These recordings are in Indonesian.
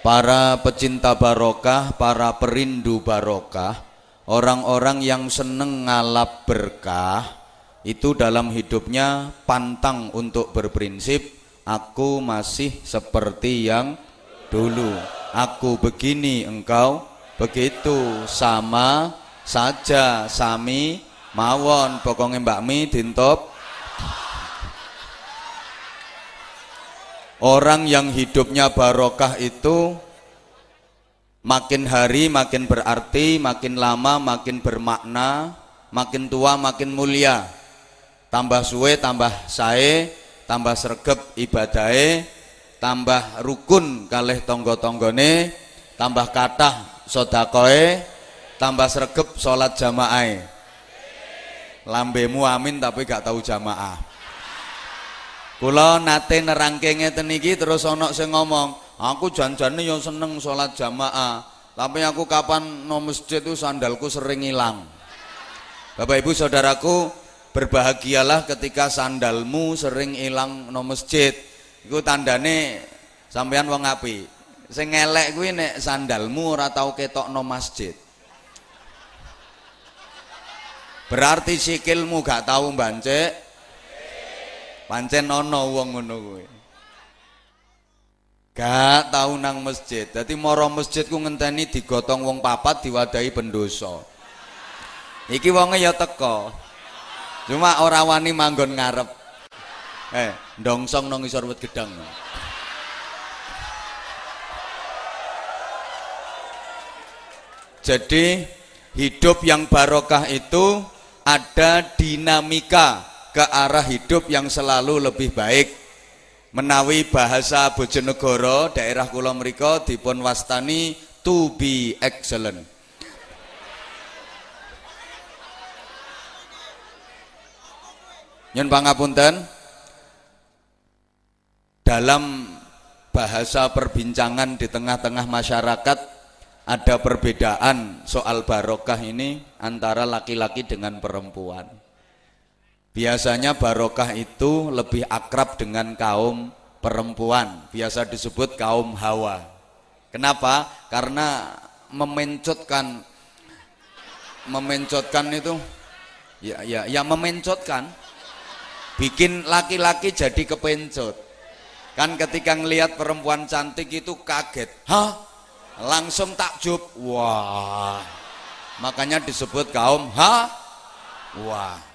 para pecinta barokah, para perindu barokah, orang-orang yang seneng ngalap berkah, itu dalam hidupnya pantang untuk berprinsip, aku masih seperti yang dulu. Aku begini, engkau begitu, sama saja, sami mawon, pokoknya Mbak Mi dintop Orang yang hidupnya barokah itu makin hari makin berarti, makin lama makin bermakna, makin tua makin mulia. Tambah suwe, tambah sae, tambah sregep ibadahe, tambah rukun kalih tonggo-tonggone, tambah kathah sodakoe, tambah sregep salat jamaah. Lambemu amin tapi gak tahu jamaah. Kula nate nerangke ngeten iki terus ana sing ngomong, aku janjane yo seneng sholat jamaah, tapi aku kapan no masjid itu sandalku sering hilang. Bapak Ibu Saudaraku, berbahagialah ketika sandalmu sering hilang no masjid. Iku tandane sampean wong api. Sing elek kuwi nek sandalmu ora tau ketok no masjid. Berarti sikilmu gak tahu bancek, Pancen ana wong ngono kuwi. Gak tau nang masjid. Dadi mara masjid ku ngenteni digotong wong papat diwadahi pendosa. Iki wonge ya teko. Cuma ora wani manggon ngarep. Eh, ndongsong nang isor wit gedang. Jadi hidup yang barokah itu ada dinamika ke arah hidup yang selalu lebih baik. Menawi bahasa Bojonegoro daerah kula mriku dipun wastani to be excellent. Nyun pangapunten. Dalam bahasa perbincangan di tengah-tengah masyarakat ada perbedaan soal barokah ini antara laki-laki dengan perempuan. Biasanya barokah itu lebih akrab dengan kaum perempuan, biasa disebut kaum hawa. Kenapa? Karena memencotkan memencotkan itu ya ya ya memencotkan bikin laki-laki jadi kepencot. Kan ketika ngelihat perempuan cantik itu kaget. Hah? Langsung takjub. Wah. Makanya disebut kaum ha? Wah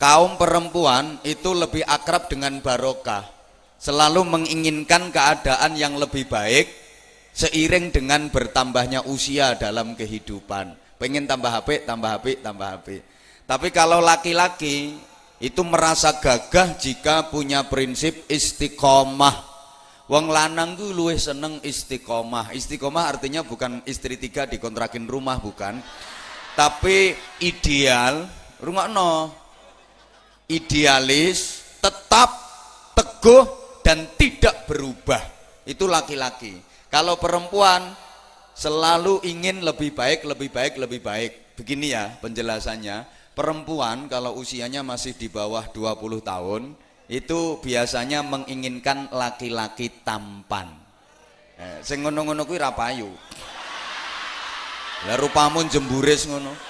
kaum perempuan itu lebih akrab dengan barokah. Selalu menginginkan keadaan yang lebih baik seiring dengan bertambahnya usia dalam kehidupan. Pengen tambah HP, tambah HP, tambah HP tapi kalau laki-laki itu merasa gagah jika punya prinsip istiqomah. Wong lanang ku luwih seneng istiqomah. Istiqomah artinya bukan istri tiga dikontrakin rumah bukan. Tapi ideal, rumah no, idealis, tetap teguh dan tidak berubah. Itu laki-laki. Kalau perempuan selalu ingin lebih baik, lebih baik, lebih baik. Begini ya penjelasannya. Perempuan kalau usianya masih di bawah 20 tahun itu biasanya menginginkan laki-laki tampan. Eh, sing ngono-ngono kuwi ra payu. Lah rupamu jemburis ngono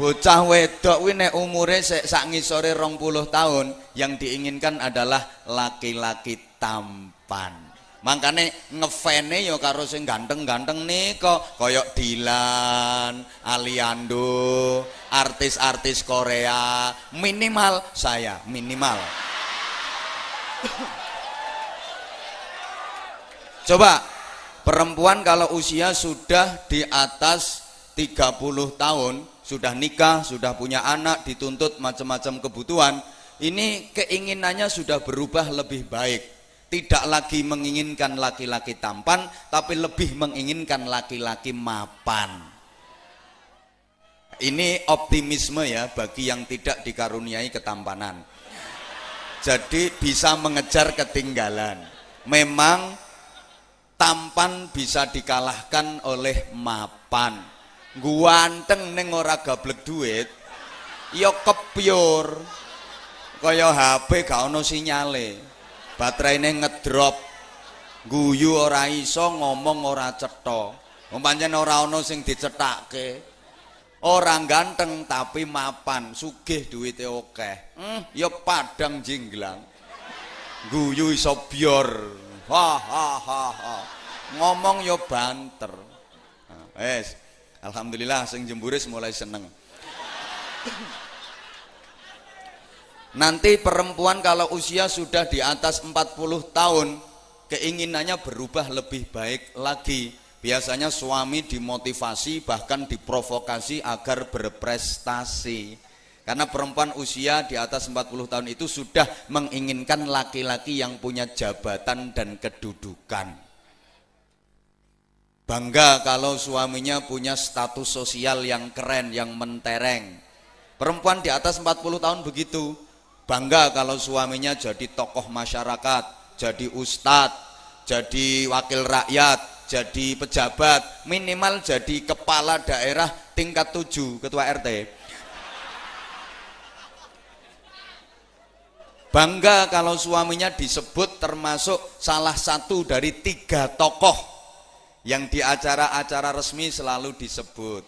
bocah wedok kuwi nek umure sik sak ngisore 20 tahun yang diinginkan adalah laki-laki tampan. Makanya ngefene ya karo sing ganteng-ganteng nih kok koyok Dilan, Aliando, artis-artis Korea. Minimal saya minimal. Coba perempuan kalau usia sudah di atas 30 tahun sudah nikah, sudah punya anak, dituntut macam-macam kebutuhan, ini keinginannya sudah berubah lebih baik. Tidak lagi menginginkan laki-laki tampan, tapi lebih menginginkan laki-laki mapan. Ini optimisme ya bagi yang tidak dikaruniai ketampanan. Jadi bisa mengejar ketinggalan. Memang tampan bisa dikalahkan oleh mapan guanteng ning ora gablek duit ya kepyur kaya HP gak ono sinyale baterainya ngedrop guyu ora iso ngomong ora cetha pancen ora ana sing dicethake Orang ganteng tapi mapan, sugih duwite akeh. Hmm, ya padang jinglang. Guyu iso bior. Ha ha ha ha. Ngomong ya banter. Wes. Alhamdulillah sing jemburis mulai seneng. Nanti perempuan kalau usia sudah di atas 40 tahun, keinginannya berubah lebih baik lagi Biasanya suami dimotivasi bahkan diprovokasi agar berprestasi. Karena perempuan usia di atas 40 tahun itu sudah menginginkan laki-laki yang punya jabatan dan kedudukan. Bangga kalau suaminya punya status sosial yang keren, yang mentereng. Perempuan di atas 40 tahun begitu. Bangga kalau suaminya jadi tokoh masyarakat, jadi ustadz, jadi wakil rakyat, jadi pejabat, minimal jadi kepala daerah tingkat 7, ketua RT. Bangga kalau suaminya disebut termasuk salah satu dari tiga tokoh yang di acara-acara resmi selalu disebut.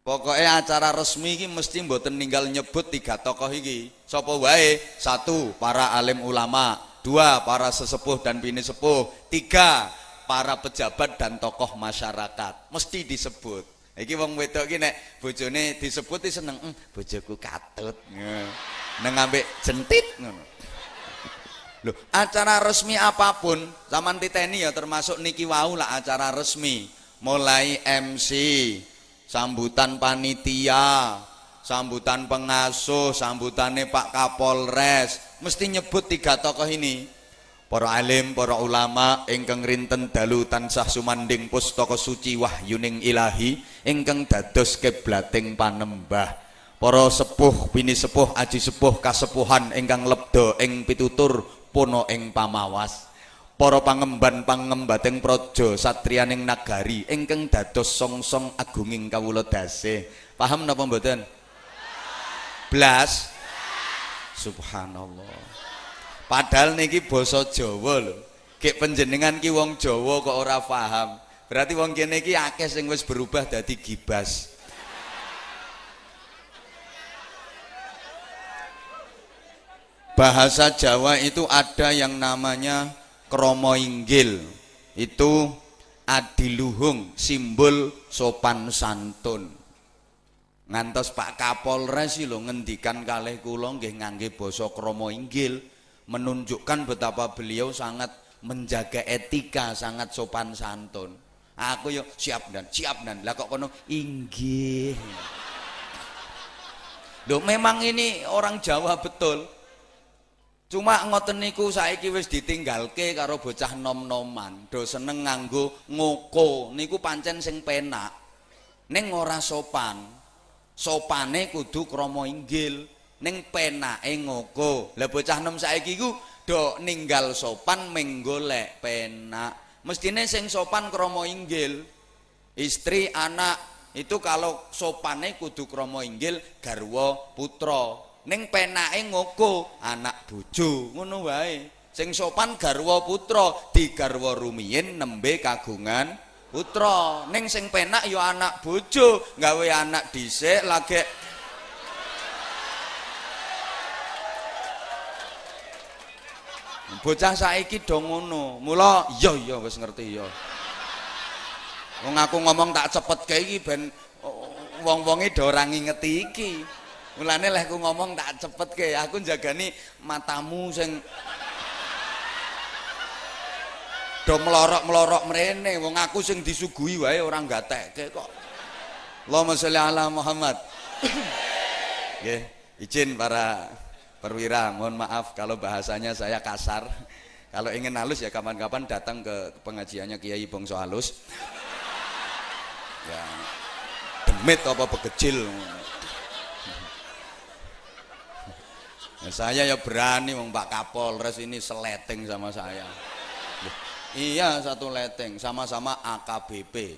Pokoknya acara resmi ini mesti mboten ninggal nyebut tiga tokoh ini. Sopo wae? Satu, para alim ulama. Dua para sesepuh dan bini sepuh. Tiga para pejabat dan tokoh masyarakat. Mesti disebut. Iki wong wedok iki nek bojone disebut seneng hm, bojoku katut. Neng ambek jentit ngono Loh, acara resmi apapun zaman titeni ya termasuk niki wau lah acara resmi mulai MC sambutan panitia sambutan pengasuh, sambutannya Pak Kapolres, mesti nyebut tiga tokoh ini. Para alim, para ulama ingkang rinten dalu tansah sumanding pustaka suci wahyuning ilahi ingkang dados keblating panembah. Para sepuh, bini sepuh, aji sepuh, kasepuhan ingkang lebda ing pitutur puno ing pamawas. Para pangemban pangembating praja satriyaning nagari ingkang dados song-song agunging kawula dasih. Paham napa mboten? blas subhanallah padahal niki basa Jawa lho Kek penjenengan ki wong Jawa kok ora paham berarti wong kene iki akeh sing wis berubah dadi gibas bahasa Jawa itu ada yang namanya kromo inggil. Itu adiluhung simbol sopan santun. Ngantos Pak Kapolres lho ngendikan kalih kula nggih ngangge basa krama inggil menunjukkan betapa beliau sangat menjaga etika sangat sopan santun. Aku yo siap dan siap dan. Lah kok kono inggih. Loh memang ini orang Jawa betul cuma ngoten niku saiki wis ditinggalke karo bocah nom-noman. Do seneng nganggo ngoko. Niku pancen sing penak. Ning ora sopan. Sopane kudu krama inggil. Ning penake ngoko. Lah bocah nom saiki ku do ninggal sopan menggolek penak. Mestine sing sopan krama inggil. Istri anak itu kalau sopane kudu krama inggil garwa putra ning penake ngoko anak bojo ngono wae. Sing sopan garwa putra digarwa rumiyin nembe kagungan putra. Ning sing penak ya anak bojo gawe anak dhisik lagi bocah saiki do ngono. Mula iya iya wis ngerti ya wong aku ngomong tak cepet kae iki ben wong-wonge do ora ngingeti iki mulane leh aku ngomong tak cepet ke aku jagani matamu sing do melorok-melorok mrene wong aku sing disuguhi wae orang gatekke kok. Allahumma sholli ala Muhammad. Nggih izin para perwira mohon maaf kalau bahasanya saya kasar. Kalau ingin halus ya kapan-kapan datang ke pengajiannya Kiai Bongso halus. Ya demit apa begecil ya, saya ya berani wong Pak Kapolres ini seleting sama saya Iya satu leteng, sama-sama AKBP.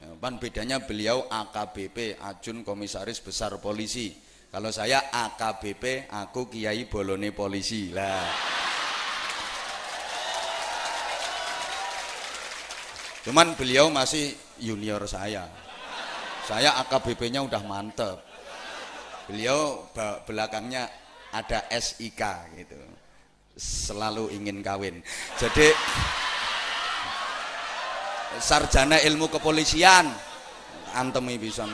Ya, pan bedanya beliau AKBP, Ajun Komisaris Besar Polisi. Kalau saya AKBP, aku Kiai Bolone Polisi. Lah. Cuman beliau masih junior saya. Saya AKBP-nya udah mantep. Beliau belakangnya ada SIK gitu. Selalu ingin kawin. Jadi sarjana ilmu kepolisian antemi bisa